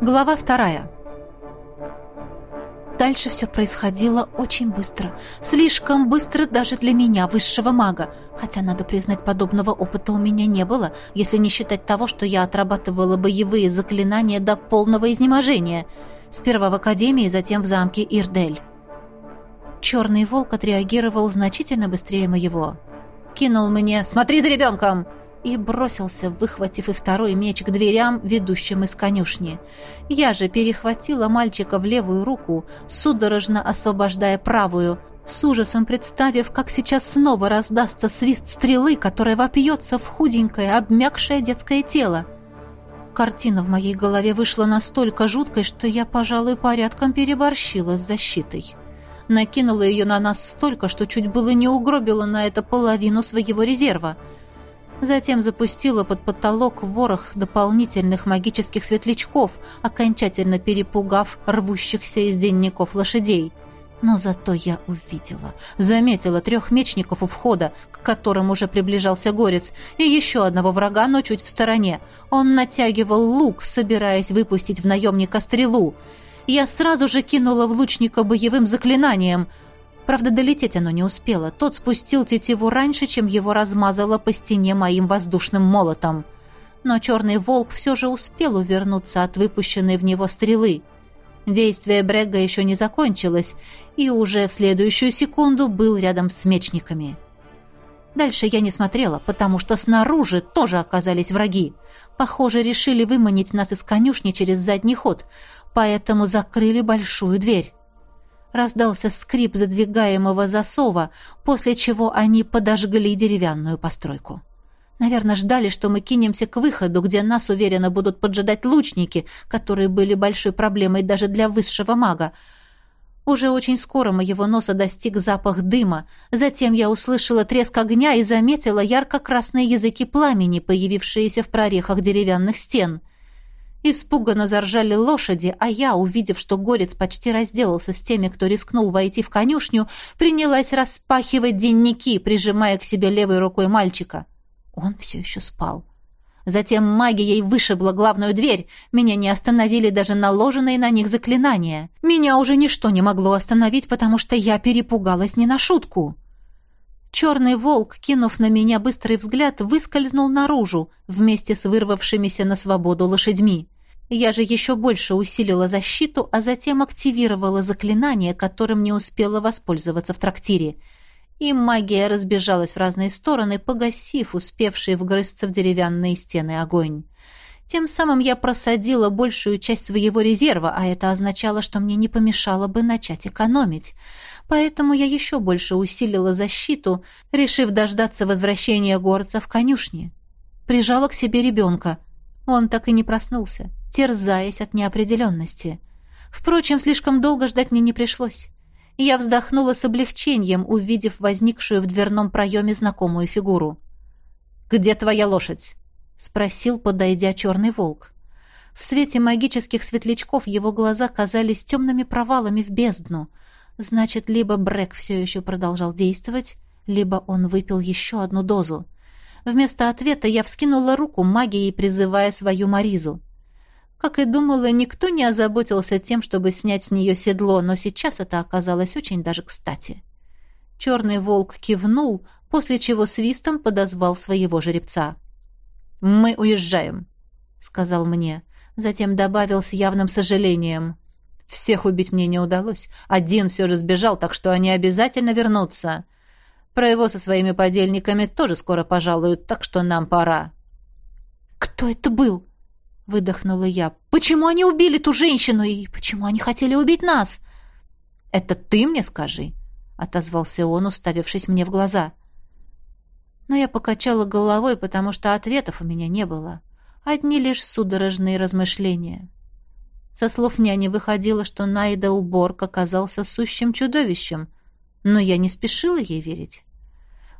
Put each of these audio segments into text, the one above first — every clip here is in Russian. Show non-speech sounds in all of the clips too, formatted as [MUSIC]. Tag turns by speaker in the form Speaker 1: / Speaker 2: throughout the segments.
Speaker 1: Глава вторая. Дальше все происходило очень быстро. Слишком быстро даже для меня, высшего мага. Хотя, надо признать, подобного опыта у меня не было, если не считать того, что я отрабатывала боевые заклинания до полного изнеможения. Сперва в Академии, затем в замке Ирдель. Черный волк отреагировал значительно быстрее моего. Кинул мне «Смотри за ребенком!» И бросился, выхватив и второй меч к дверям, ведущим из конюшни. Я же перехватила мальчика в левую руку, судорожно освобождая правую, с ужасом представив, как сейчас снова раздастся свист стрелы, которая вопьется в худенькое, обмякшее детское тело. Картина в моей голове вышла настолько жуткой, что я, пожалуй, порядком переборщила с защитой. Накинула ее на нас столько, что чуть было не угробила на это половину своего резерва — Затем запустила под потолок ворох дополнительных магических светлячков, окончательно перепугав рвущихся из денников лошадей. Но зато я увидела, заметила трех мечников у входа, к которым уже приближался горец, и еще одного врага, но чуть в стороне. Он натягивал лук, собираясь выпустить в наемника стрелу. Я сразу же кинула в лучника боевым заклинанием — Правда, долететь оно не успело. Тот спустил тетиву раньше, чем его размазало по стене моим воздушным молотом. Но черный волк все же успел увернуться от выпущенной в него стрелы. Действие Брега еще не закончилось, и уже в следующую секунду был рядом с мечниками. Дальше я не смотрела, потому что снаружи тоже оказались враги. Похоже, решили выманить нас из конюшни через задний ход, поэтому закрыли большую дверь. Раздался скрип задвигаемого засова, после чего они подожгли деревянную постройку. Наверное, ждали, что мы кинемся к выходу, где нас уверенно будут поджидать лучники, которые были большой проблемой даже для высшего мага. Уже очень скоро моего носа достиг запах дыма. Затем я услышала треск огня и заметила ярко-красные языки пламени, появившиеся в прорехах деревянных стен. Испуганно заржали лошади, а я, увидев, что горец почти разделался с теми, кто рискнул войти в конюшню, принялась распахивать денники, прижимая к себе левой рукой мальчика. Он все еще спал. Затем магией вышибла главную дверь. Меня не остановили даже наложенные на них заклинания. Меня уже ничто не могло остановить, потому что я перепугалась не на шутку. Черный волк, кинув на меня быстрый взгляд, выскользнул наружу вместе с вырвавшимися на свободу лошадьми. Я же еще больше усилила защиту, а затем активировала заклинание, которым не успела воспользоваться в трактире. И магия разбежалась в разные стороны, погасив успевший вгрызться в деревянные стены огонь. Тем самым я просадила большую часть своего резерва, а это означало, что мне не помешало бы начать экономить. Поэтому я еще больше усилила защиту, решив дождаться возвращения горца в конюшне. Прижала к себе ребенка. Он так и не проснулся, терзаясь от неопределенности. Впрочем, слишком долго ждать мне не пришлось. Я вздохнула с облегчением, увидев возникшую в дверном проеме знакомую фигуру. «Где твоя лошадь?» — спросил, подойдя черный волк. В свете магических светлячков его глаза казались темными провалами в бездну — Значит, либо Брэк все еще продолжал действовать, либо он выпил еще одну дозу. Вместо ответа я вскинула руку магией, призывая свою Маризу. Как и думала, никто не озаботился тем, чтобы снять с нее седло, но сейчас это оказалось очень даже кстати. Черный волк кивнул, после чего свистом подозвал своего жеребца. «Мы уезжаем», — сказал мне. Затем добавил с явным сожалением. Всех убить мне не удалось. Один все же сбежал, так что они обязательно вернутся. Про его со своими подельниками тоже скоро пожалуют, так что нам пора». «Кто это был?» — выдохнула я. «Почему они убили ту женщину и почему они хотели убить нас?» «Это ты мне скажи», — отозвался он, уставившись мне в глаза. Но я покачала головой, потому что ответов у меня не было. Одни лишь судорожные размышления. Со слов няни выходило, что Найдел Борг оказался сущим чудовищем, но я не спешила ей верить.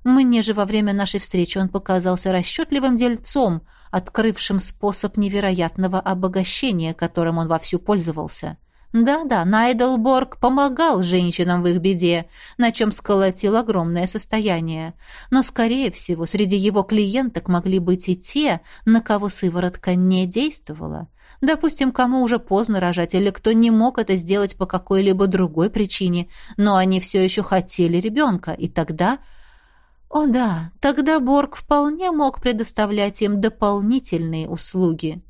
Speaker 1: Мне же во время нашей встречи он показался расчетливым дельцом, открывшим способ невероятного обогащения, которым он вовсю пользовался. Да-да, Найдлборг помогал женщинам в их беде, на чем сколотил огромное состояние. Но, скорее всего, среди его клиенток могли быть и те, на кого сыворотка не действовала. Допустим, кому уже поздно рожать, или кто не мог это сделать по какой-либо другой причине, но они все еще хотели ребенка, и тогда... О да, тогда Борг вполне мог предоставлять им дополнительные услуги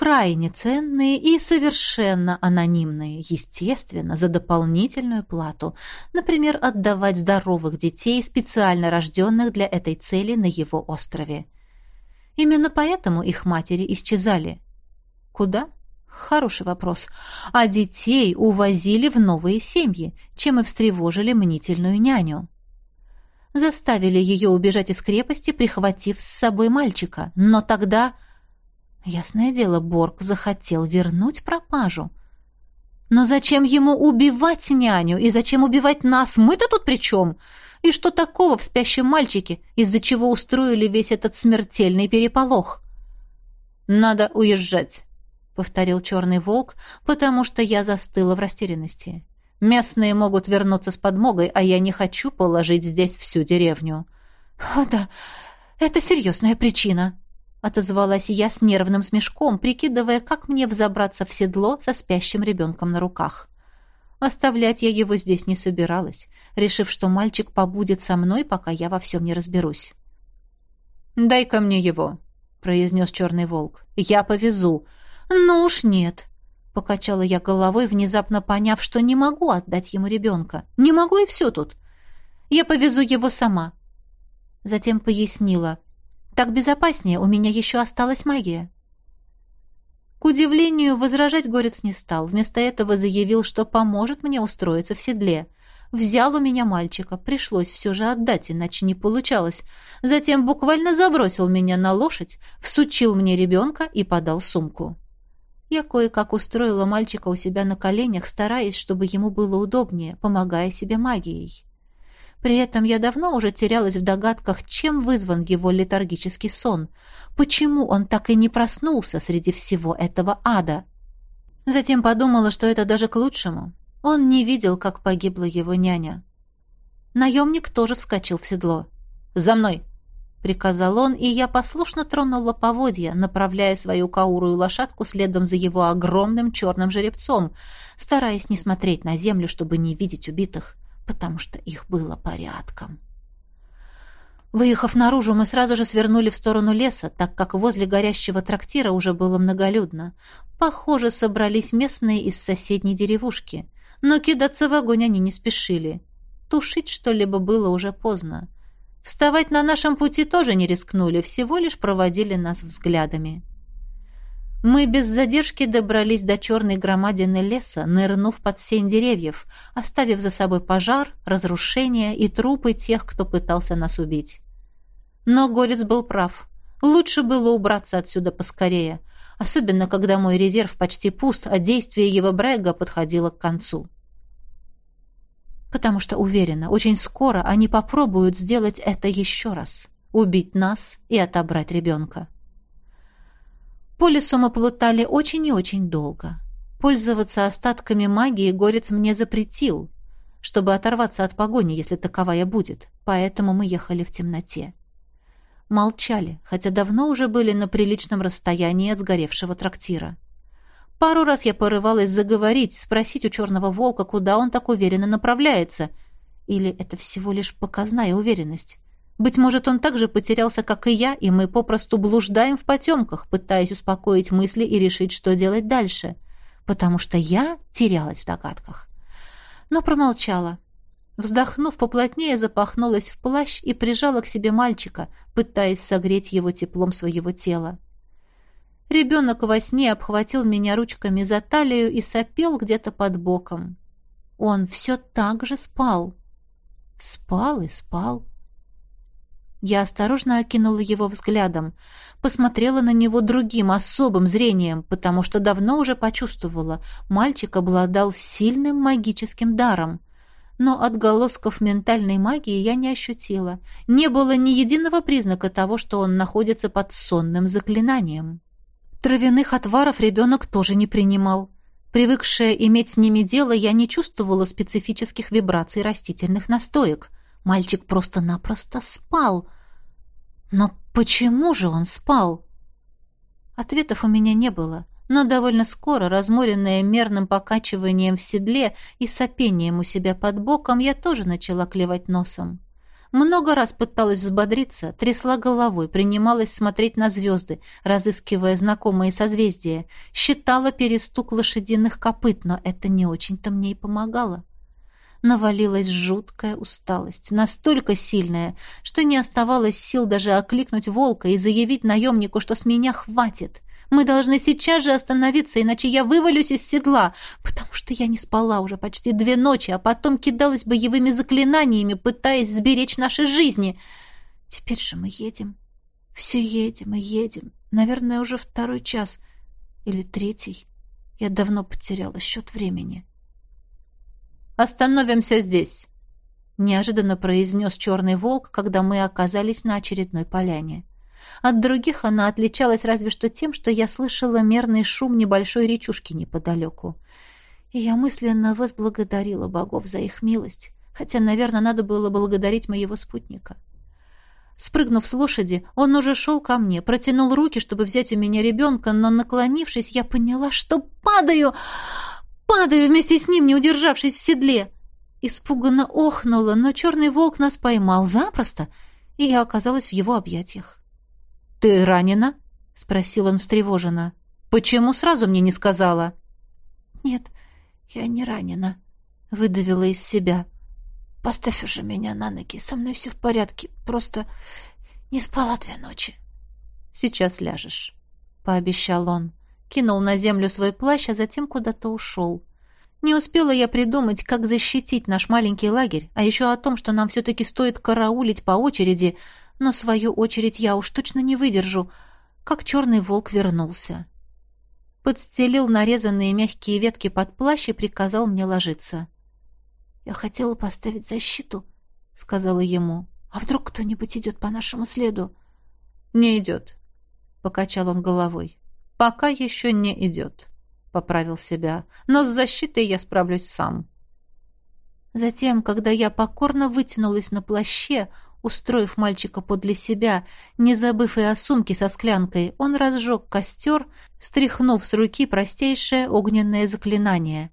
Speaker 1: крайне ценные и совершенно анонимные, естественно, за дополнительную плату, например, отдавать здоровых детей, специально рожденных для этой цели на его острове. Именно поэтому их матери исчезали. Куда? Хороший вопрос. А детей увозили в новые семьи, чем и встревожили мнительную няню. Заставили ее убежать из крепости, прихватив с собой мальчика. Но тогда Ясное дело, Борг захотел вернуть пропажу. Но зачем ему убивать няню? И зачем убивать нас? Мы-то тут при чем? И что такого в спящем мальчике, из-за чего устроили весь этот смертельный переполох? «Надо уезжать», — повторил черный волк, потому что я застыла в растерянности. «Местные могут вернуться с подмогой, а я не хочу положить здесь всю деревню». «О да, это серьезная причина», отозвалась я с нервным смешком, прикидывая, как мне взобраться в седло со спящим ребенком на руках. Оставлять я его здесь не собиралась, решив, что мальчик побудет со мной, пока я во всем не разберусь. «Дай-ка мне его», — произнес черный волк. «Я повезу». «Ну уж нет», — покачала я головой, внезапно поняв, что не могу отдать ему ребенка. «Не могу и все тут. Я повезу его сама». Затем пояснила — так безопаснее, у меня еще осталась магия. К удивлению, возражать горец не стал. Вместо этого заявил, что поможет мне устроиться в седле. Взял у меня мальчика, пришлось все же отдать, иначе не получалось. Затем буквально забросил меня на лошадь, всучил мне ребенка и подал сумку. Я кое-как устроила мальчика у себя на коленях, стараясь, чтобы ему было удобнее, помогая себе магией. При этом я давно уже терялась в догадках, чем вызван его летаргический сон, почему он так и не проснулся среди всего этого ада. Затем подумала, что это даже к лучшему. Он не видел, как погибла его няня. Наемник тоже вскочил в седло. «За мной!» — приказал он, и я послушно тронула поводья, направляя свою каурую лошадку следом за его огромным черным жеребцом, стараясь не смотреть на землю, чтобы не видеть убитых потому что их было порядком. Выехав наружу, мы сразу же свернули в сторону леса, так как возле горящего трактира уже было многолюдно. Похоже, собрались местные из соседней деревушки. Но кидаться в огонь они не спешили. Тушить что-либо было уже поздно. Вставать на нашем пути тоже не рискнули, всего лишь проводили нас взглядами. Мы без задержки добрались до черной громадины леса, нырнув под сень деревьев, оставив за собой пожар, разрушение и трупы тех, кто пытался нас убить. Но Горец был прав. Лучше было убраться отсюда поскорее, особенно когда мой резерв почти пуст, а действие его брега подходило к концу. Потому что, уверена, очень скоро они попробуют сделать это еще раз — убить нас и отобрать ребенка. По лесу мы плутали очень и очень долго. Пользоваться остатками магии горец мне запретил, чтобы оторваться от погони, если таковая будет, поэтому мы ехали в темноте. Молчали, хотя давно уже были на приличном расстоянии от сгоревшего трактира. Пару раз я порывалась заговорить, спросить у черного волка, куда он так уверенно направляется. Или это всего лишь показная уверенность? Быть может, он так же потерялся, как и я, и мы попросту блуждаем в потемках, пытаясь успокоить мысли и решить, что делать дальше. Потому что я терялась в догадках. Но промолчала. Вздохнув поплотнее, запахнулась в плащ и прижала к себе мальчика, пытаясь согреть его теплом своего тела. Ребенок во сне обхватил меня ручками за талию и сопел где-то под боком. Он все так же спал. Спал и спал. Я осторожно окинула его взглядом, посмотрела на него другим, особым зрением, потому что давно уже почувствовала, мальчик обладал сильным магическим даром. Но отголосков ментальной магии я не ощутила. Не было ни единого признака того, что он находится под сонным заклинанием. Травяных отваров ребенок тоже не принимал. Привыкшая иметь с ними дело, я не чувствовала специфических вибраций растительных настоек. Мальчик просто-напросто спал. Но почему же он спал? Ответов у меня не было, но довольно скоро, разморенная мерным покачиванием в седле и сопением у себя под боком, я тоже начала клевать носом. Много раз пыталась взбодриться, трясла головой, принималась смотреть на звезды, разыскивая знакомые созвездия, считала перестук лошадиных копыт, но это не очень-то мне и помогало. Навалилась жуткая усталость, настолько сильная, что не оставалось сил даже окликнуть волка и заявить наемнику, что с меня хватит. Мы должны сейчас же остановиться, иначе я вывалюсь из седла, потому что я не спала уже почти две ночи, а потом кидалась боевыми заклинаниями, пытаясь сберечь наши жизни. Теперь же мы едем. Все едем и едем. Наверное, уже второй час или третий. Я давно потеряла счет времени. «Остановимся здесь», — неожиданно произнес черный волк, когда мы оказались на очередной поляне. От других она отличалась разве что тем, что я слышала мерный шум небольшой речушки неподалеку. И я мысленно возблагодарила богов за их милость, хотя, наверное, надо было благодарить моего спутника. Спрыгнув с лошади, он уже шел ко мне, протянул руки, чтобы взять у меня ребенка, но, наклонившись, я поняла, что падаю, падаю вместе с ним, не удержавшись в седле. Испуганно охнула, но черный волк нас поймал запросто, и я оказалась в его объятиях. «Ты ранена?» — спросил он встревоженно. «Почему сразу мне не сказала?»
Speaker 2: «Нет, я не ранена», — выдавила из себя. «Поставь уже меня на ноги, со мной все в порядке, просто не спала две ночи».
Speaker 1: «Сейчас ляжешь», — пообещал он. Кинул на землю свой плащ, а затем куда-то ушел. Не успела я придумать, как защитить наш маленький лагерь, а еще о том, что нам все-таки стоит караулить по очереди, но свою очередь я уж точно не выдержу, как черный волк вернулся. Подстелил нарезанные мягкие ветки под плащ и приказал мне ложиться.
Speaker 2: «Я хотела поставить защиту», — сказала ему. «А вдруг кто-нибудь идет по нашему следу?»
Speaker 1: «Не идет», — покачал он головой. «Пока еще не идет», — поправил себя. «Но с защитой я справлюсь сам». Затем, когда я покорно вытянулась на плаще, Устроив мальчика подле себя, не забыв и о сумке со склянкой, он разжег костер, стряхнув с руки простейшее огненное заклинание.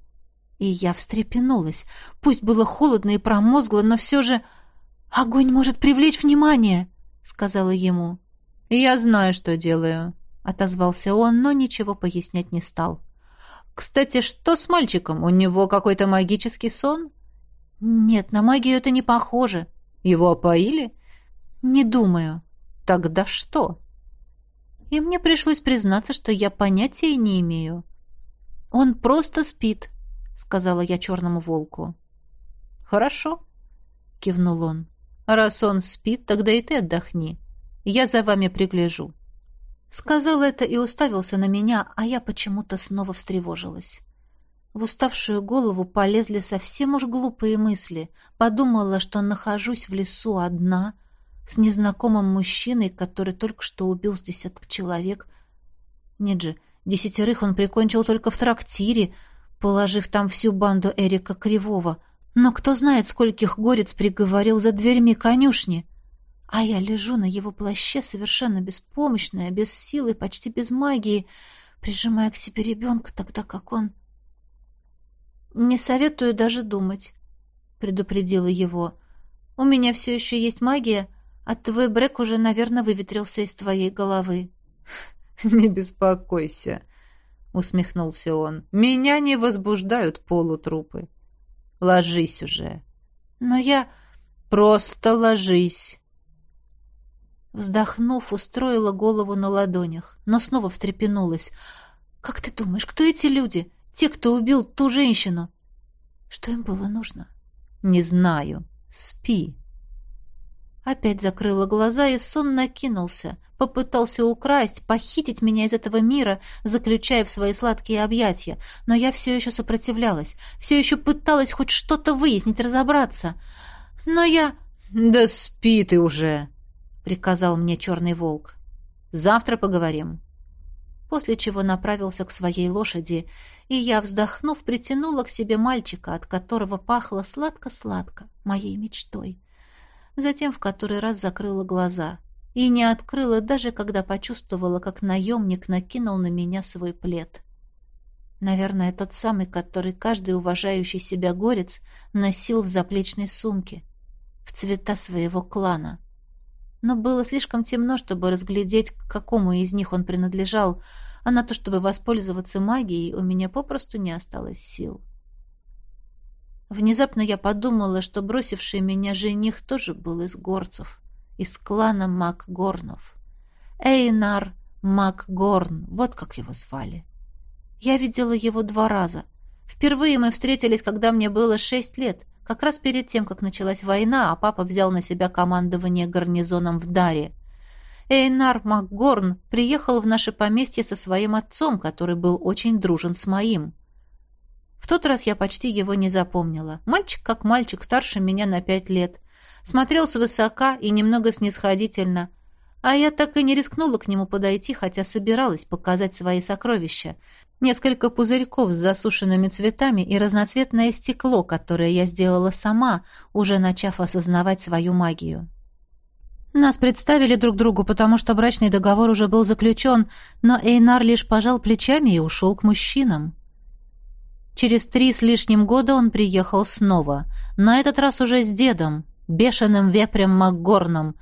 Speaker 1: И я встрепенулась. Пусть было холодно и промозгло, но все же... «Огонь может привлечь внимание», — сказала ему. «Я знаю, что делаю», — отозвался он, но ничего пояснять не стал. «Кстати, что с мальчиком? У него какой-то магический сон?» «Нет, на магию это не похоже», его опоили? Не думаю. Тогда что? И мне пришлось признаться, что я понятия не имею. Он просто спит, сказала я черному волку. Хорошо, кивнул он. Раз он спит, тогда и ты отдохни. Я за вами пригляжу. Сказал это и уставился на меня, а я почему-то снова встревожилась. В уставшую голову полезли совсем уж глупые мысли. Подумала, что нахожусь в лесу одна, с незнакомым мужчиной, который только что убил с десяток человек. Нет же, десятерых он прикончил только в трактире, положив там всю банду Эрика Кривого. Но кто знает, скольких горец приговорил за дверьми конюшни. А я лежу на его плаще, совершенно беспомощная, без силы, почти без магии, прижимая к себе ребенка, тогда как он «Не советую даже думать», — предупредила его. «У меня все еще есть магия, а твой брек уже, наверное, выветрился из твоей головы». [LAUGHS]
Speaker 3: «Не беспокойся», — усмехнулся он. «Меня не возбуждают полутрупы. Ложись уже».
Speaker 1: «Но я...»
Speaker 3: «Просто ложись».
Speaker 1: Вздохнув, устроила голову на ладонях, но снова встрепенулась. «Как ты думаешь, кто эти люди? Те, кто убил ту женщину. Что им было нужно?
Speaker 3: Не знаю. Спи.
Speaker 1: Опять закрыла глаза, и сон накинулся. Попытался украсть, похитить меня из этого мира, заключая в свои сладкие объятия. Но я все еще сопротивлялась. Все еще пыталась хоть что-то выяснить, разобраться. Но я...
Speaker 3: «Да спи ты уже!»
Speaker 1: — приказал мне черный волк.
Speaker 3: «Завтра поговорим».
Speaker 1: после чего направился к своей лошади, и я, вздохнув, притянула к себе мальчика, от которого пахло сладко-сладко, моей мечтой. Затем в который раз закрыла глаза и не открыла, даже когда почувствовала, как наемник накинул на меня свой плед. Наверное, тот самый, который каждый уважающий себя горец носил в заплечной сумке, в цвета своего клана. Но было слишком темно, чтобы разглядеть, к какому из них он принадлежал, а на то, чтобы воспользоваться магией, у меня попросту не осталось сил. Внезапно я подумала, что бросивший меня жених тоже был из горцев, из клана Макгорнов. Эйнар Макгорн, вот как его звали. Я видела его два раза. Впервые мы встретились, когда мне было шесть лет, как раз перед тем, как началась война, а папа взял на себя командование гарнизоном в Даре. Эйнар Макгорн приехал в наше поместье со своим отцом, который был очень дружен с моим. В тот раз я почти его не запомнила. Мальчик как мальчик, старше меня на пять лет. Смотрел свысока и немного снисходительно. А я так и не рискнула к нему подойти, хотя собиралась показать свои сокровища. Несколько пузырьков с засушенными цветами и разноцветное стекло, которое я сделала сама, уже начав осознавать свою магию. Нас представили друг другу, потому что брачный договор уже был заключен, но Эйнар лишь пожал плечами и ушел к мужчинам. Через три с лишним года он приехал снова, на этот раз уже с дедом, бешеным вепрем Макгорном,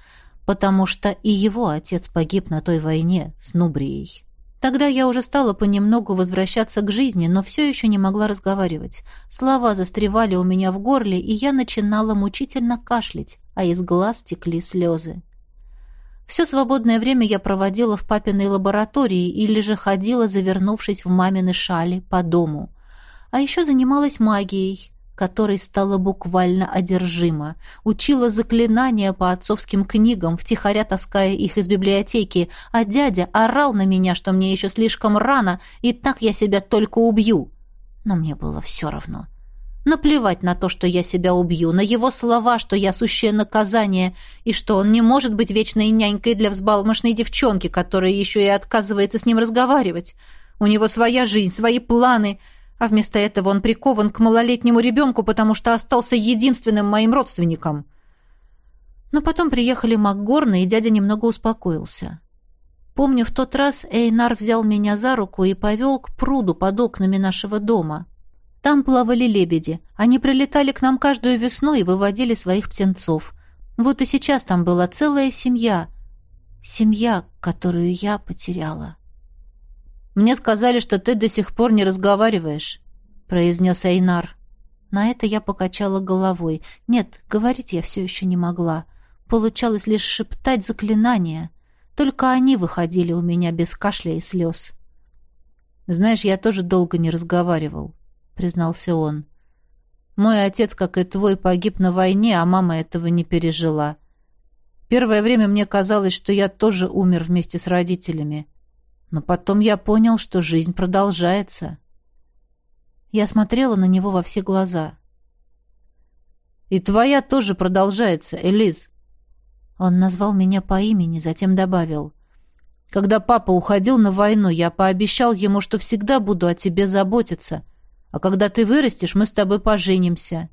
Speaker 1: потому что и его отец погиб на той войне с Нубрией. Тогда я уже стала понемногу возвращаться к жизни, но все еще не могла разговаривать. Слова застревали у меня в горле, и я начинала мучительно кашлять, а из глаз текли слезы. Все свободное время я проводила в папиной лаборатории или же ходила, завернувшись в мамины шали, по дому. А еще занималась магией, которой стала буквально одержима. Учила заклинания по отцовским книгам, втихаря таская их из библиотеки, а дядя орал на меня, что мне еще слишком рано, и так я себя только убью. Но мне было все равно. Наплевать на то, что я себя убью, на его слова, что я сущее наказание, и что он не может быть вечной нянькой для взбалмошной девчонки, которая еще и отказывается с ним разговаривать. У него своя жизнь, свои планы — а вместо этого он прикован к малолетнему ребенку, потому что остался единственным моим родственником. Но потом приехали МакГорны, и дядя немного успокоился. Помню, в тот раз Эйнар взял меня за руку и повел к пруду под окнами нашего дома. Там плавали лебеди. Они прилетали к нам каждую весну и выводили своих птенцов. Вот и сейчас там была целая семья. Семья, которую я потеряла. «Мне сказали, что ты до сих пор не разговариваешь», — произнес Эйнар. На это я покачала головой. Нет, говорить я все еще не могла. Получалось лишь шептать заклинания. Только они выходили у меня без кашля и слез. «Знаешь, я тоже долго не разговаривал», — признался он. «Мой отец, как и твой, погиб на войне, а мама этого не пережила. Первое время мне казалось, что я тоже умер вместе с родителями. Но потом я понял, что жизнь продолжается. Я смотрела на него во все глаза. «И твоя тоже продолжается, Элиз». Он назвал меня по имени, затем добавил. «Когда папа уходил на войну, я пообещал ему, что всегда буду о тебе заботиться. А когда ты вырастешь, мы с тобой поженимся».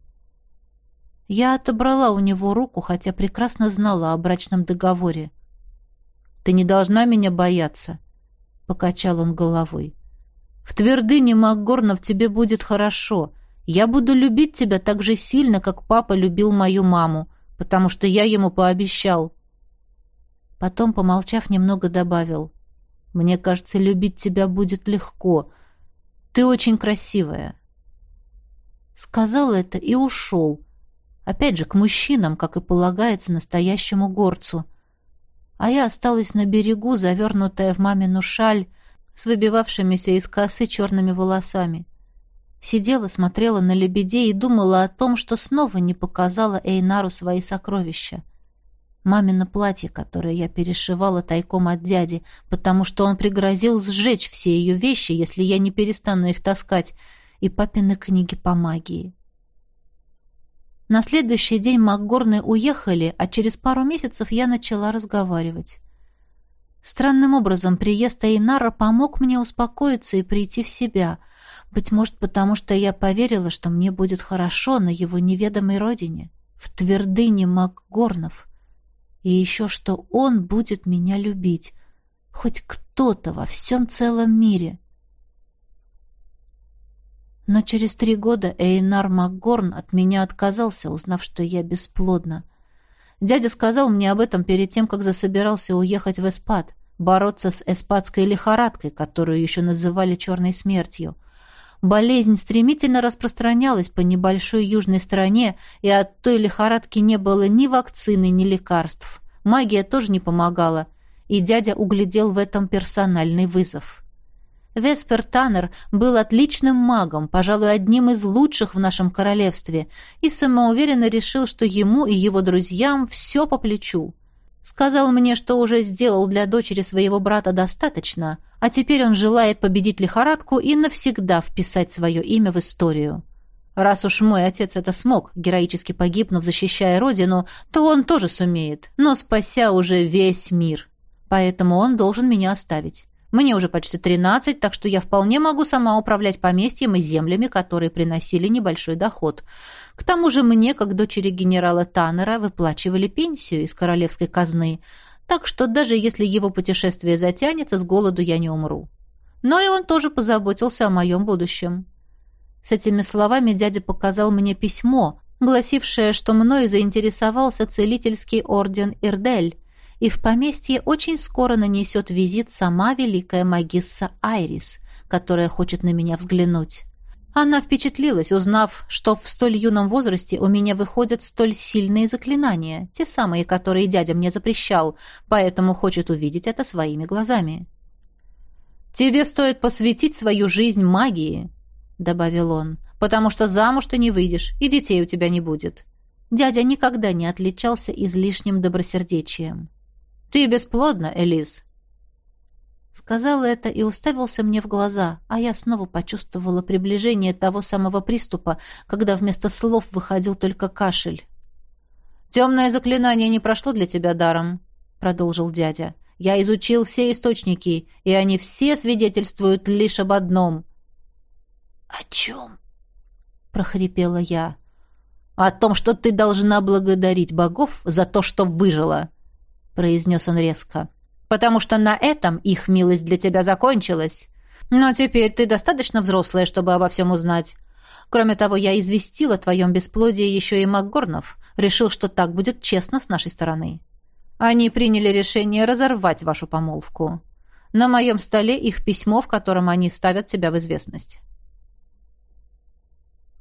Speaker 1: Я отобрала у него руку, хотя прекрасно знала о брачном договоре. «Ты не должна меня бояться», — покачал он головой. «В твердыне Макгорнов тебе будет хорошо. Я буду любить тебя так же сильно, как папа любил мою маму, потому что я ему пообещал». Потом, помолчав, немного добавил. «Мне кажется, любить тебя будет легко. Ты очень красивая». Сказал это и ушел. Опять же, к мужчинам, как и полагается настоящему горцу — а я осталась на берегу, завернутая в мамину шаль, с выбивавшимися из косы черными волосами. Сидела, смотрела на лебедей и думала о том, что снова не показала Эйнару свои сокровища. Мамино платье, которое я перешивала тайком от дяди, потому что он пригрозил сжечь все ее вещи, если я не перестану их таскать, и папины книги по магии. На следующий день Макгорны уехали, а через пару месяцев я начала разговаривать. Странным образом приезд Эйнара помог мне успокоиться и прийти в себя. Быть может, потому что я поверила, что мне будет хорошо на его неведомой родине, в твердыне Макгорнов. И еще что он будет меня любить. Хоть кто-то во всем целом мире. Но через три года Эйнар Макгорн от меня отказался, узнав, что я бесплодна. Дядя сказал мне об этом перед тем, как засобирался уехать в Эспад, бороться с эспадской лихорадкой, которую еще называли «черной смертью». Болезнь стремительно распространялась по небольшой южной стране, и от той лихорадки не было ни вакцины, ни лекарств. Магия тоже не помогала, и дядя углядел в этом персональный вызов. Веспер Таннер был отличным магом, пожалуй, одним из лучших в нашем королевстве, и самоуверенно решил, что ему и его друзьям все по плечу. Сказал мне, что уже сделал для дочери своего брата достаточно, а теперь он желает победить лихорадку и навсегда вписать свое имя в историю. Раз уж мой отец это смог, героически погибнув, защищая родину, то он тоже сумеет, но спася уже весь мир. Поэтому он должен меня оставить. Мне уже почти тринадцать, так что я вполне могу сама управлять поместьем и землями, которые приносили небольшой доход. К тому же мне, как дочери генерала Таннера, выплачивали пенсию из королевской казны, так что даже если его путешествие затянется, с голоду я не умру. Но и он тоже позаботился о моем будущем. С этими словами дядя показал мне письмо, гласившее, что мною заинтересовался целительский орден Ирдель, и в поместье очень скоро нанесет визит сама великая магисса Айрис, которая хочет на меня взглянуть. Она впечатлилась, узнав, что в столь юном возрасте у меня выходят столь сильные заклинания, те самые, которые дядя мне запрещал, поэтому хочет увидеть это своими глазами. «Тебе стоит посвятить свою жизнь магии», — добавил он, «потому что замуж ты не выйдешь, и детей у тебя не будет». Дядя никогда не отличался излишним добросердечием. «Ты бесплодна, Элис!» Сказал это и уставился мне в глаза, а я снова почувствовала приближение того самого приступа, когда вместо слов выходил только кашель. «Темное заклинание не прошло для тебя даром», — продолжил дядя. «Я изучил все источники, и они все свидетельствуют лишь об одном».
Speaker 2: «О чем?»
Speaker 1: — прохрипела я. «О том, что ты должна благодарить богов за то, что выжила», — произнес он резко. «Потому что на этом их милость для тебя закончилась. Но теперь ты достаточно взрослая, чтобы обо всем узнать. Кроме того, я известил о твоем бесплодии еще и Макгорнов. Решил, что так будет честно с нашей стороны. Они приняли решение разорвать вашу помолвку. На моем столе их письмо, в котором они ставят тебя в известность».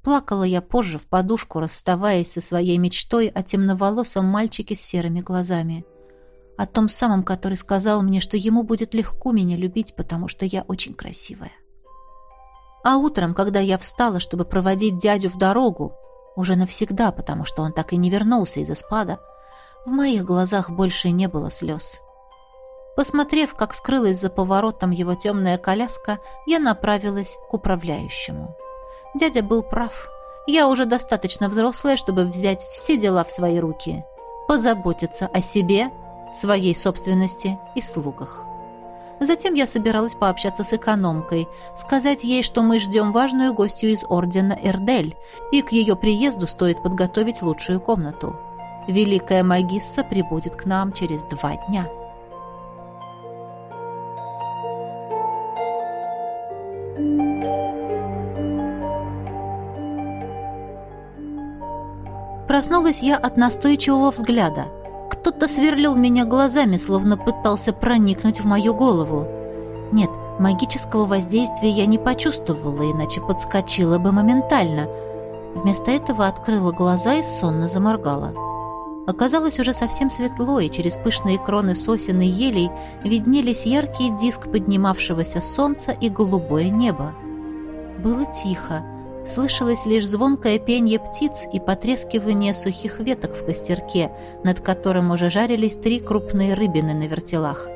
Speaker 1: Плакала я позже в подушку, расставаясь со своей мечтой о темноволосом мальчике с серыми глазами о том самом, который сказал мне, что ему будет легко меня любить, потому что я очень красивая. А утром, когда я встала, чтобы проводить дядю в дорогу, уже навсегда, потому что он так и не вернулся из спада, в моих глазах больше не было слез. Посмотрев, как скрылась за поворотом его темная коляска, я направилась к управляющему. Дядя был прав. Я уже достаточно взрослая, чтобы взять все дела в свои руки. Позаботиться о себе своей собственности и слугах. Затем я собиралась пообщаться с экономкой, сказать ей, что мы ждем важную гостью из ордена Эрдель, и к ее приезду стоит подготовить лучшую комнату. Великая магисса прибудет к нам через два дня. Проснулась я от настойчивого взгляда – кто-то сверлил меня глазами, словно пытался проникнуть в мою голову. Нет, магического воздействия я не почувствовала, иначе подскочила бы моментально. Вместо этого открыла глаза и сонно заморгала. Оказалось уже совсем светло, и через пышные кроны сосен и елей виднелись яркий диск поднимавшегося солнца и голубое небо. Было тихо, Слышалось лишь звонкое пение птиц и потрескивание сухих веток в костерке, над которым уже жарились три крупные рыбины на вертелах.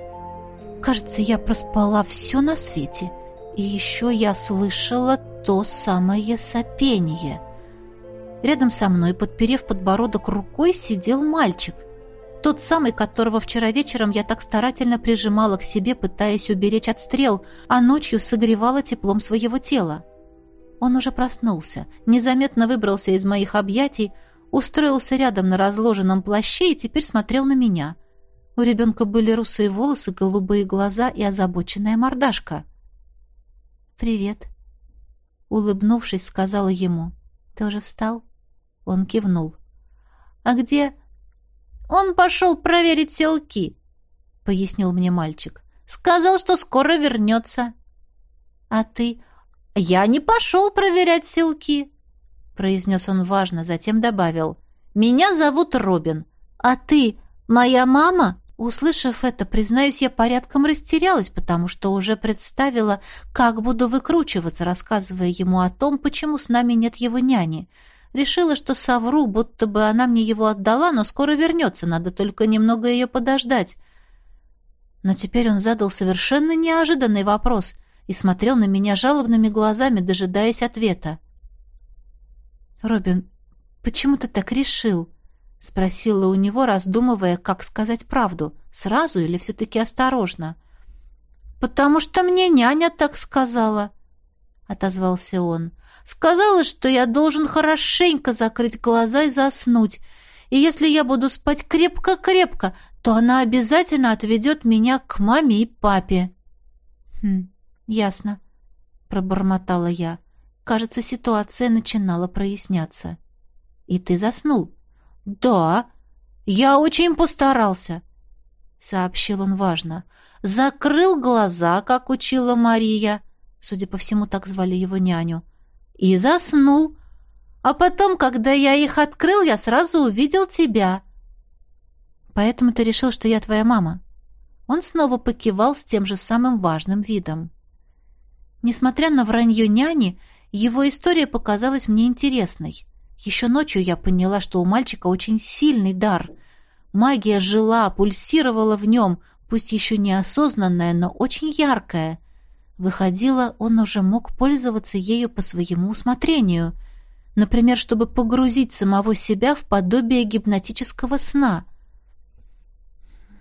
Speaker 1: Кажется, я проспала все на свете. И еще я слышала то самое сопение. Рядом со мной, подперев подбородок рукой, сидел мальчик. Тот самый, которого вчера вечером я так старательно прижимала к себе, пытаясь уберечь от стрел, а ночью согревала теплом своего тела. Он уже проснулся, незаметно выбрался из моих объятий, устроился рядом на разложенном плаще и теперь смотрел на меня. У ребенка были русые волосы, голубые глаза и озабоченная мордашка. «Привет», — улыбнувшись, сказала ему. «Ты уже встал?» Он кивнул. «А где...» «Он пошел проверить селки», — пояснил мне мальчик. «Сказал, что скоро вернется». «А ты...» «Я не пошел проверять селки», — произнес он важно, затем добавил. «Меня зовут Робин. А ты моя мама?» Услышав это, признаюсь, я порядком растерялась, потому что уже представила, как буду выкручиваться, рассказывая ему о том, почему с нами нет его няни. Решила, что совру, будто бы она мне его отдала, но скоро вернется, надо только немного ее подождать. Но теперь он задал совершенно неожиданный вопрос и смотрел на меня жалобными глазами, дожидаясь ответа. «Робин, почему ты так решил?» — спросила у него, раздумывая, как сказать правду, сразу или все-таки осторожно. «Потому что мне няня так сказала», — отозвался он. «Сказала, что я должен хорошенько закрыть глаза и заснуть, и если я буду спать крепко-крепко, то она обязательно отведет меня к маме и папе». «Хм, ясно», — пробормотала я. Кажется, ситуация начинала проясняться. «И ты заснул?» «Да, я очень постарался», — сообщил он важно. «Закрыл глаза, как учила Мария». Судя по всему, так звали его няню. «И заснул. А потом, когда я их открыл, я сразу увидел тебя». «Поэтому ты решил, что я твоя мама?» Он снова покивал с тем же самым важным видом. Несмотря на вранье няни, его история показалась мне интересной. Еще ночью я поняла, что у мальчика очень сильный дар. Магия жила, пульсировала в нем, пусть еще неосознанная, но очень яркая. Выходило, он уже мог пользоваться ею по своему усмотрению. Например, чтобы погрузить самого себя в подобие гипнотического сна.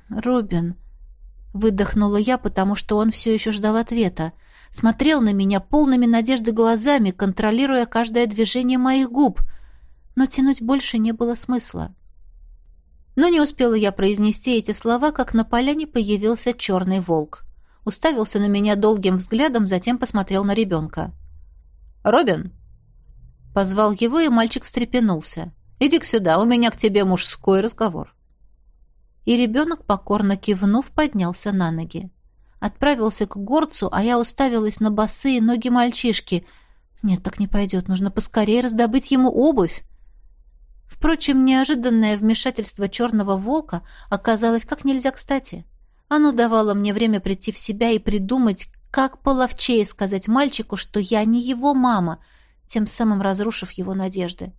Speaker 1: «Робин», — выдохнула я, потому что он все еще ждал ответа, смотрел на меня полными надежды глазами, контролируя каждое движение моих губ — но тянуть больше не было смысла. Но не успела я произнести эти слова, как на поляне появился черный волк. Уставился на меня долгим взглядом, затем посмотрел на ребенка. «Робин!» Позвал его, и мальчик встрепенулся. «Иди-ка сюда, у меня к тебе мужской разговор». И ребенок, покорно кивнув, поднялся на ноги. Отправился к горцу, а я уставилась на босые ноги мальчишки. Нет, так не пойдет, нужно поскорее раздобыть ему обувь. Впрочем, неожиданное вмешательство черного волка оказалось как нельзя кстати. Оно давало мне время прийти в себя и придумать, как половчее сказать мальчику, что я не его мама, тем самым разрушив его надежды.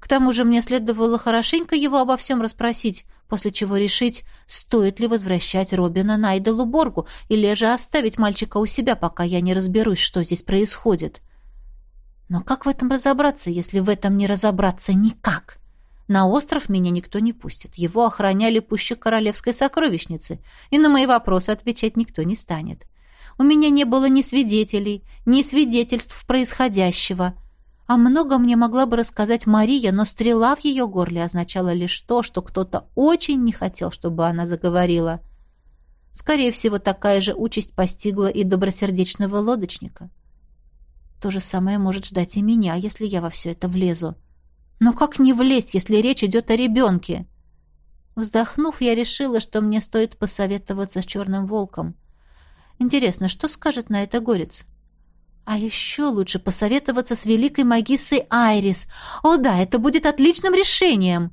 Speaker 1: К тому же мне следовало хорошенько его обо всем расспросить, после чего решить, стоит ли возвращать Робина Найделу Боргу или же оставить мальчика у себя, пока я не разберусь, что здесь происходит. Но как в этом разобраться, если в этом не разобраться никак? На остров меня никто не пустит. Его охраняли пуще королевской сокровищницы, и на мои вопросы отвечать никто не станет. У меня не было ни свидетелей, ни свидетельств происходящего. О многом мне могла бы рассказать Мария, но стрела в ее горле означала лишь то, что кто-то очень не хотел, чтобы она заговорила. Скорее всего, такая же участь постигла и добросердечного лодочника. То же самое может ждать и меня, если я во все это влезу. Но как не влезть, если речь идет о ребенке? Вздохнув, я решила, что мне стоит посоветоваться с черным волком. Интересно, что скажет на это горец? А еще лучше посоветоваться с великой магиссой Айрис. О да, это будет отличным решением.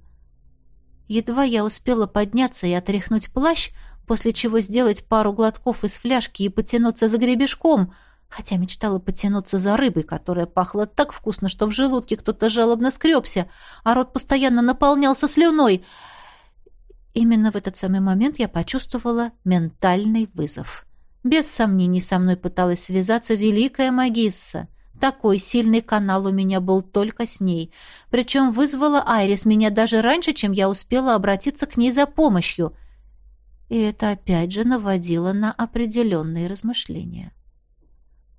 Speaker 1: Едва я успела подняться и отряхнуть плащ, после чего сделать пару глотков из фляжки и потянуться за гребешком — хотя мечтала потянуться за рыбой, которая пахла так вкусно, что в желудке кто-то жалобно скребся, а рот постоянно наполнялся слюной. Именно в этот самый момент я почувствовала ментальный вызов. Без сомнений со мной пыталась связаться великая магисса, Такой сильный канал у меня был только с ней. Причем вызвала Айрис меня даже раньше, чем я успела обратиться к ней за помощью. И это опять же наводило на определенные размышления.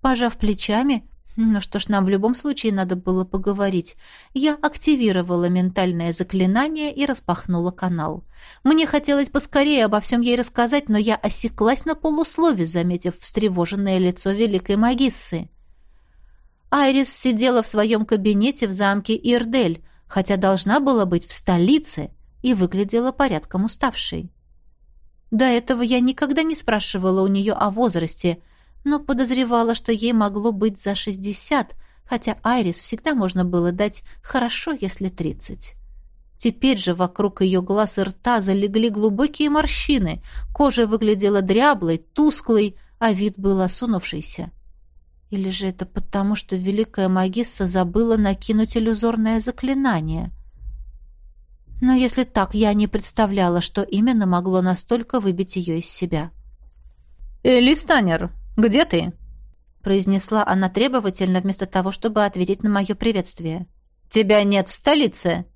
Speaker 1: Пожав плечами, ну что ж, нам в любом случае надо было поговорить. Я активировала ментальное заклинание и распахнула канал. Мне хотелось поскорее обо всем ей рассказать, но я осеклась на полуслове, заметив встревоженное лицо великой магиссы. Айрис сидела в своем кабинете в замке Ирдель, хотя должна была быть в столице и выглядела порядком уставшей. До этого я никогда не спрашивала у нее о возрасте, но подозревала, что ей могло быть за шестьдесят, хотя Айрис всегда можно было дать «хорошо, если тридцать». Теперь же вокруг ее глаз и рта залегли глубокие морщины, кожа выглядела дряблой, тусклой, а вид был осунувшийся. Или же это потому, что великая магисса забыла накинуть иллюзорное заклинание? Но если так, я не представляла, что именно могло настолько выбить ее из себя.
Speaker 3: «Элис Танер, где ты?»
Speaker 1: произнесла она требовательно, вместо того, чтобы ответить на мое приветствие.
Speaker 3: «Тебя нет в столице!»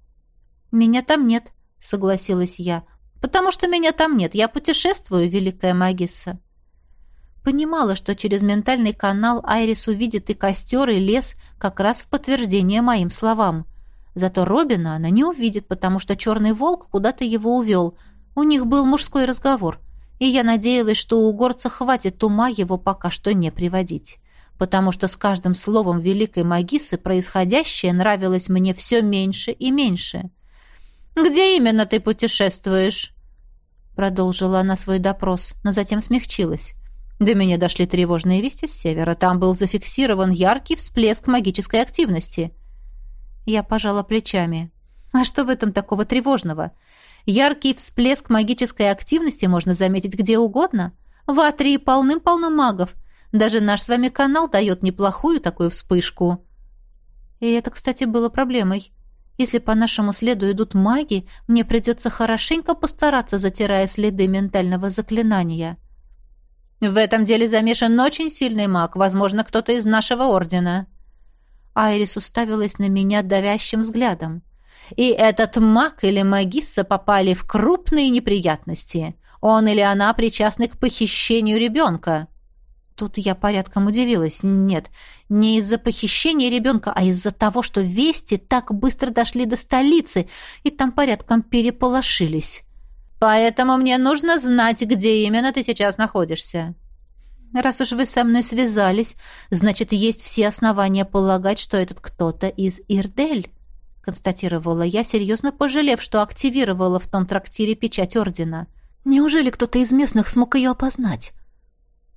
Speaker 1: «Меня там нет», — согласилась я. «Потому что меня там нет. Я путешествую, великая магисса». Понимала, что через ментальный канал Айрис увидит и костер, и лес, как раз в подтверждение моим словам. Зато Робина она не увидит, потому что черный волк куда-то его увел. У них был мужской разговор. И я надеялась, что у горца хватит ума его пока что не приводить. Потому что с каждым словом великой магисы происходящее нравилось мне все меньше и меньше. «Где именно ты путешествуешь?» Продолжила она свой допрос, но затем смягчилась. До меня дошли тревожные вести с севера. Там был зафиксирован яркий всплеск магической активности. Я пожала плечами. А что в этом такого тревожного? Яркий всплеск магической активности можно заметить где угодно. В Атрии полным-полно магов. Даже наш с вами канал дает неплохую такую вспышку. И это, кстати, было проблемой. Если по нашему следу идут маги, мне придется хорошенько постараться, затирая следы ментального заклинания. В этом деле замешан очень сильный маг, возможно, кто-то из нашего ордена. Айрис уставилась на меня давящим взглядом. И этот маг или магисса попали в крупные неприятности. Он или она причастны к похищению ребенка. Тут я порядком удивилась. Нет, не из-за похищения ребенка, а из-за того, что вести так быстро дошли до столицы и там порядком переполошились. Поэтому мне нужно знать, где именно ты сейчас находишься. Раз уж вы со мной связались, значит, есть все основания полагать, что этот кто-то из Ирдель, констатировала я, серьезно пожалев, что активировала в том трактире печать ордена. Неужели кто-то из местных смог ее опознать?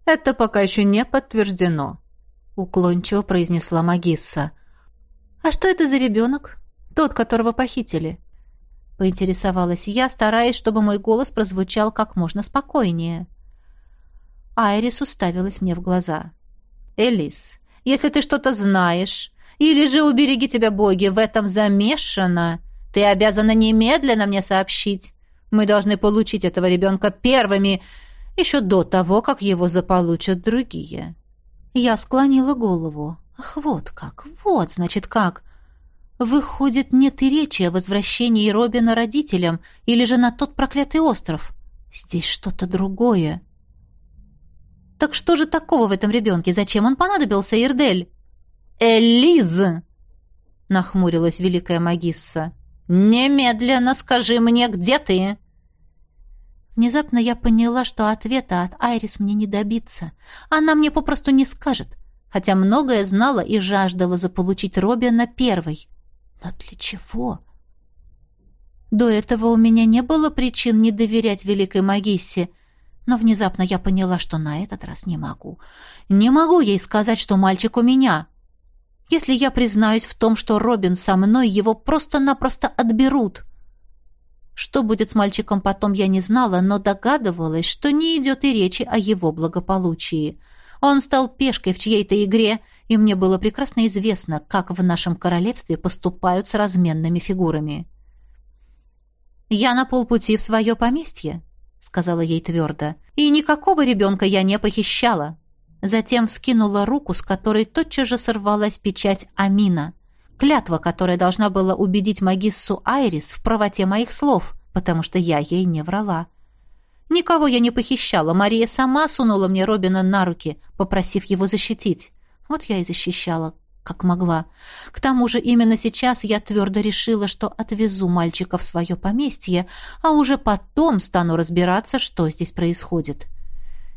Speaker 3: Это пока еще не подтверждено,
Speaker 1: уклончиво произнесла магисса. А что это за ребенок? Тот, которого похитили? — поинтересовалась я, стараясь, чтобы мой голос прозвучал как можно спокойнее. Айрис уставилась мне в глаза. «Элис, если ты что-то знаешь, или же убереги тебя боги, в этом замешано, ты обязана немедленно мне сообщить. Мы должны получить этого ребенка первыми, еще до того, как его заполучат другие». Я склонила голову. «Ах, вот как, вот, значит, как. Выходит, нет и речи о возвращении Робина родителям или же на тот проклятый остров. Здесь что-то другое. Так что же такого в этом ребенке? Зачем он понадобился, Ирдель?
Speaker 3: Элиз! Нахмурилась великая магисса. Немедленно скажи мне, где ты?
Speaker 1: Внезапно я поняла, что ответа от Айрис мне не добиться. Она мне попросту не скажет, хотя многое знала и жаждала заполучить Робина первой. Но для чего? До этого у меня не было причин не доверять великой магиссе, но внезапно я поняла, что на этот раз не могу. Не могу ей сказать, что мальчик у меня. Если я признаюсь в том, что Робин со мной, его просто-напросто отберут. Что будет с мальчиком потом, я не знала, но догадывалась, что не идет и речи о его благополучии. Он стал пешкой в чьей-то игре, и мне было прекрасно известно, как в нашем королевстве поступают с разменными фигурами. «Я на полпути в свое поместье», — сказала ей твердо, — «и никакого ребенка я не похищала. Затем вскинула руку, с которой тотчас же сорвалась печать Амина. Клятва, которая должна была убедить магиссу Айрис в правоте моих слов, потому что я ей не врала. Никого я не похищала. Мария сама сунула мне Робина на руки, попросив его защитить. Вот я и защищала, как могла. К тому же именно сейчас я твердо решила, что отвезу мальчика в свое поместье, а уже потом стану разбираться, что здесь происходит.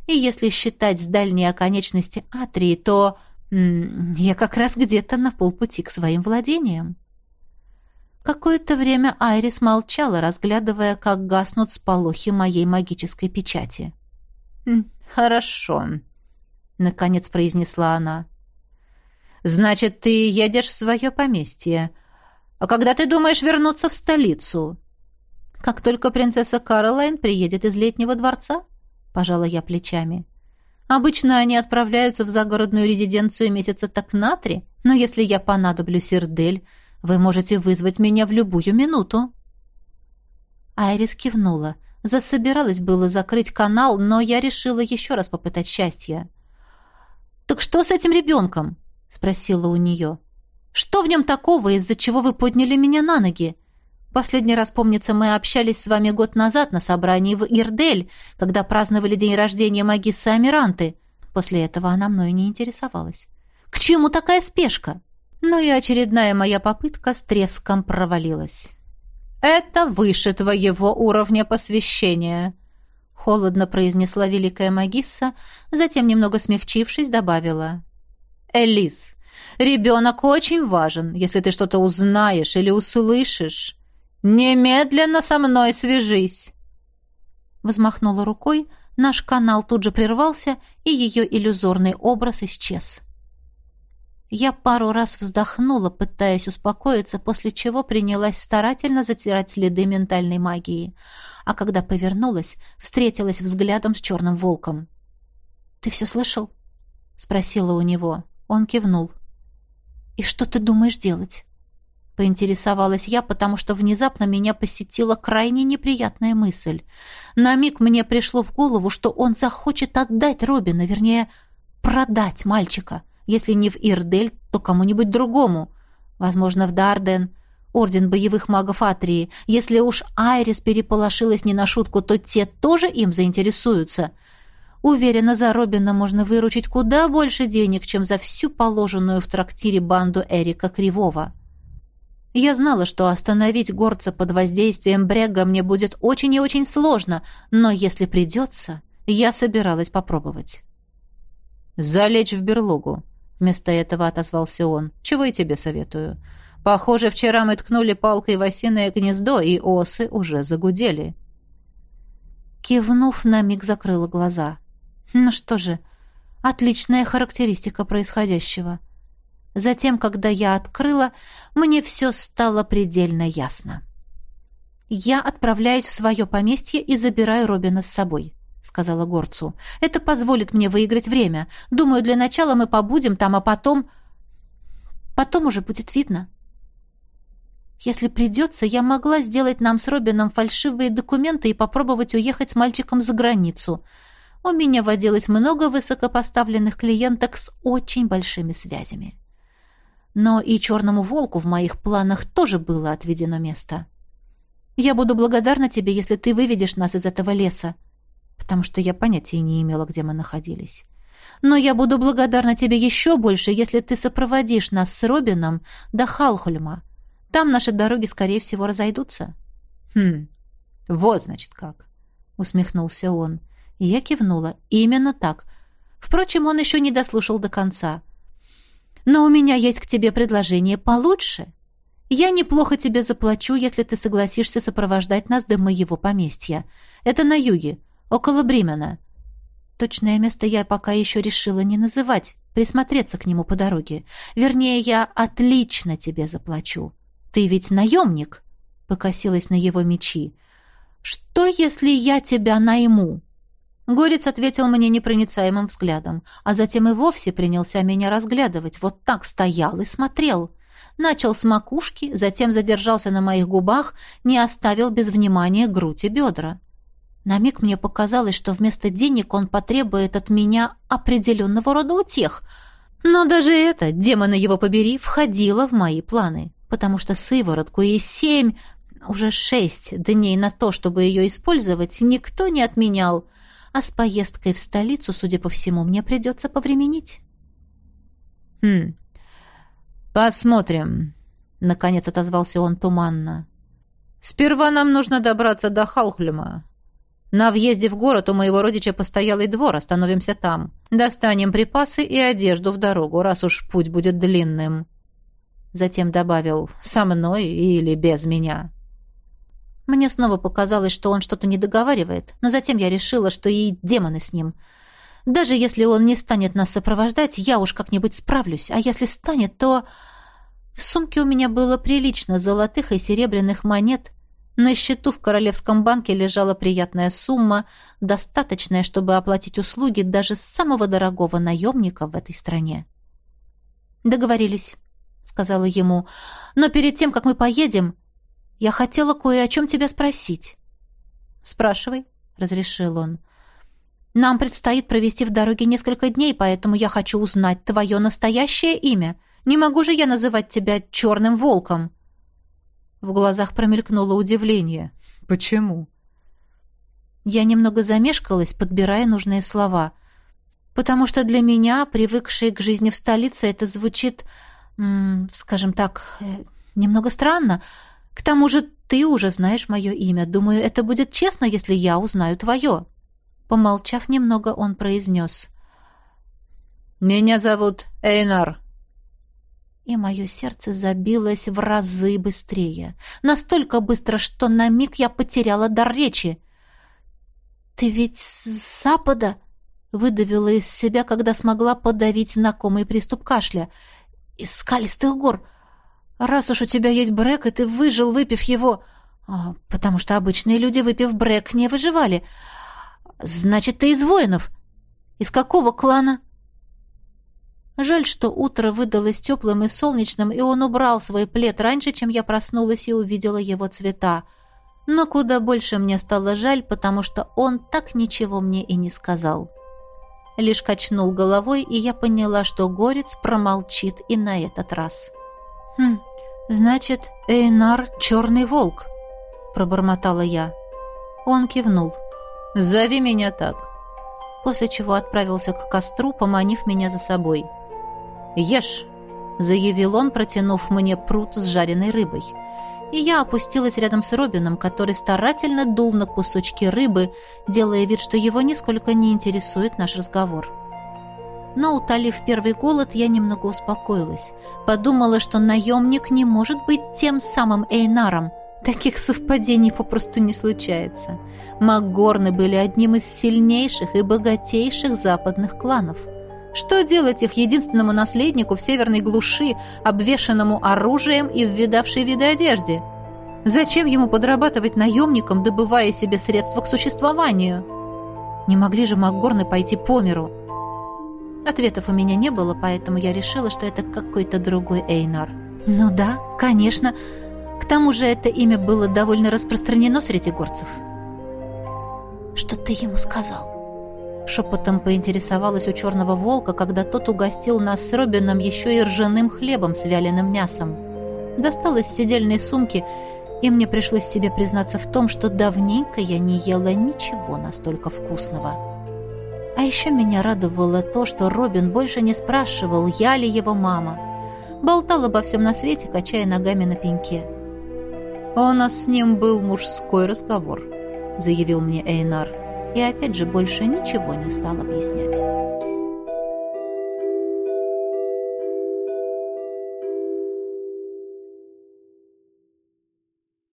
Speaker 1: И если считать с дальней оконечности Атрии, то я как раз где-то на полпути к своим владениям. Какое-то время Айрис молчала, разглядывая, как гаснут сполохи моей магической печати.
Speaker 3: «Хорошо», — наконец произнесла она. «Значит, ты едешь в свое поместье. А когда ты думаешь вернуться в столицу?»
Speaker 1: «Как только принцесса Каролайн приедет из летнего дворца», — пожала я плечами. «Обычно они отправляются в загородную резиденцию месяца так на три, но если я понадоблюсь Ирдель, вы можете вызвать меня в любую минуту». Айрис кивнула. Засобиралась было закрыть канал, но я решила еще раз попытать счастье. «Так что с этим ребенком?» — спросила у нее. «Что в нем такого, из-за чего вы подняли меня на ноги? Последний раз, помнится, мы общались с вами год назад на собрании в Ирдель, когда праздновали день рождения магиссы Амиранты. После этого она мной не интересовалась. К чему такая спешка?» Но и очередная моя попытка с треском провалилась.
Speaker 3: «Это выше твоего уровня посвящения», — холодно произнесла великая магисса, затем, немного смягчившись, добавила. «Элис, ребенок очень важен. Если ты что-то узнаешь или услышишь, немедленно со мной свяжись».
Speaker 1: Взмахнула рукой, наш канал тут же прервался, и ее иллюзорный образ исчез. Я пару раз вздохнула, пытаясь успокоиться, после чего принялась старательно затирать следы ментальной магии. А когда повернулась, встретилась взглядом с черным волком. «Ты все слышал?» — спросила у него. Он кивнул. «И что ты думаешь делать?» Поинтересовалась я, потому что внезапно меня посетила крайне неприятная мысль. На миг мне пришло в голову, что он захочет отдать Робина, вернее, продать мальчика — если не в Ирдель, то кому-нибудь другому. Возможно, в Дарден, Орден боевых магов Атрии. Если уж Айрис переполошилась не на шутку, то те тоже им заинтересуются. Уверена, за Робина можно выручить куда больше денег, чем за всю положенную в трактире банду Эрика Кривого. Я знала, что остановить горца под воздействием Брега мне будет очень и очень сложно, но если придется, я собиралась попробовать.
Speaker 3: «Залечь в берлогу», Вместо этого отозвался он. «Чего и тебе советую. Похоже, вчера мы ткнули палкой в осиное гнездо, и осы уже загудели».
Speaker 1: Кивнув, на миг закрыла глаза. «Ну что же, отличная характеристика происходящего». Затем, когда я открыла, мне все стало предельно ясно. Я отправляюсь в свое поместье и забираю Робина с собой сказала горцу. Это позволит мне выиграть время. Думаю, для начала мы побудем там, а потом потом уже будет видно. Если придется, я могла сделать нам с Робином фальшивые документы и попробовать уехать с мальчиком за границу. У меня водилось много высокопоставленных клиенток с очень большими связями. Но и черному волку в моих планах тоже было отведено место. Я буду благодарна тебе, если ты выведешь нас из этого леса, потому что я понятия не имела, где мы находились. Но я буду благодарна тебе еще больше, если ты сопроводишь нас с Робином до Халхольма. Там наши дороги, скорее всего, разойдутся».
Speaker 3: «Хм, вот, значит, как», — усмехнулся он.
Speaker 1: И я кивнула. «Именно так. Впрочем, он еще не дослушал до конца. Но у меня есть к тебе предложение получше. Я неплохо тебе заплачу, если ты согласишься сопровождать нас до моего поместья. Это на юге, около Бримена. Точное место я пока еще решила не называть, присмотреться к нему по дороге. Вернее, я отлично тебе заплачу. Ты ведь наемник, — покосилась на его мечи. Что, если я тебя найму? Горец ответил мне непроницаемым взглядом, а затем и вовсе принялся меня разглядывать. Вот так стоял и смотрел. Начал с макушки, затем задержался на моих губах, не оставил без внимания грудь и бедра. На миг мне показалось, что вместо денег он потребует от меня определенного рода утех. Но даже это, демона его побери, входило в мои планы, потому что сыворотку и семь, уже шесть дней на то, чтобы ее использовать, никто не отменял, а с поездкой в столицу, судя по всему, мне придется повременить.
Speaker 3: «Хм, посмотрим», — наконец отозвался он туманно. «Сперва нам нужно добраться до Халхлюма. На въезде в город у моего родича постоялый двор, остановимся там. Достанем припасы и одежду в дорогу, раз уж путь будет длинным». Затем добавил «со мной или без меня».
Speaker 1: Мне снова показалось, что он что-то не договаривает, но затем я решила, что и демоны с ним. Даже если он не станет нас сопровождать, я уж как-нибудь справлюсь, а если станет, то... В сумке у меня было прилично золотых и серебряных монет. На счету в Королевском банке лежала приятная сумма, достаточная, чтобы оплатить услуги даже самого дорогого наемника в этой стране. «Договорились», — сказала ему. «Но перед тем, как мы поедем, я хотела кое о чем тебя спросить».
Speaker 3: «Спрашивай», — разрешил он.
Speaker 1: «Нам предстоит провести в дороге несколько дней, поэтому я хочу узнать твое настоящее имя». Не могу же я называть тебя черным волком!»
Speaker 3: В глазах промелькнуло удивление. «Почему?»
Speaker 1: Я немного замешкалась, подбирая нужные слова. «Потому что для меня, привыкшей к жизни в столице, это звучит, скажем так, э, немного странно. К тому же ты уже знаешь мое имя. Думаю, это будет честно, если я узнаю твое». Помолчав немного, он произнес.
Speaker 3: «Меня зовут Эйнар»
Speaker 1: и мое сердце забилось в разы быстрее. Настолько быстро, что на миг я потеряла дар речи. «Ты ведь с запада?» — выдавила из себя, когда смогла подавить знакомый приступ кашля. «Из скалистых гор. Раз уж у тебя есть брэк, и ты выжил, выпив его...» а, «Потому что обычные люди, выпив брэк, не выживали. Значит, ты из воинов. Из какого клана?» Жаль, что утро выдалось теплым и солнечным, и он убрал свой плед раньше, чем я проснулась и увидела его цвета. Но куда больше мне стало жаль, потому что он так ничего мне и не сказал. Лишь качнул головой, и я поняла, что горец промолчит и на этот раз. «Хм, значит, Эйнар — черный волк», — пробормотала я. Он кивнул.
Speaker 3: «Зови меня так»,
Speaker 1: после чего отправился к костру, поманив меня за собой.
Speaker 3: — «Ешь!» — заявил он, протянув мне пруд с жареной рыбой.
Speaker 1: И я опустилась рядом с Робином, который старательно дул на кусочки рыбы, делая вид, что его нисколько не интересует наш разговор. Но, утолив первый голод, я немного успокоилась. Подумала, что наемник не может быть тем самым Эйнаром. Таких совпадений попросту не случается. Макгорны были одним из сильнейших и богатейших западных кланов — что делать их единственному наследнику в северной глуши, обвешанному оружием и в видавшей виды одежде? Зачем ему подрабатывать наемником, добывая себе средства к существованию? Не могли же Макгорны пойти по миру? Ответов у меня не было, поэтому я решила, что это какой-то другой Эйнар. Ну да, конечно. К тому же это имя было довольно распространено среди горцев. «Что ты ему сказал?» Шепотом поинтересовалась у черного волка, когда тот угостил нас с Робином еще и ржаным хлебом с вяленым мясом. Достал из сидельной сумки, и мне пришлось себе признаться в том, что давненько я не ела ничего настолько вкусного. А еще меня радовало то, что Робин больше не спрашивал, я ли его мама. Болтал обо всем на свете, качая ногами на пеньке.
Speaker 3: «У нас с ним был мужской разговор», — заявил мне Эйнар и опять же больше ничего не стал объяснять.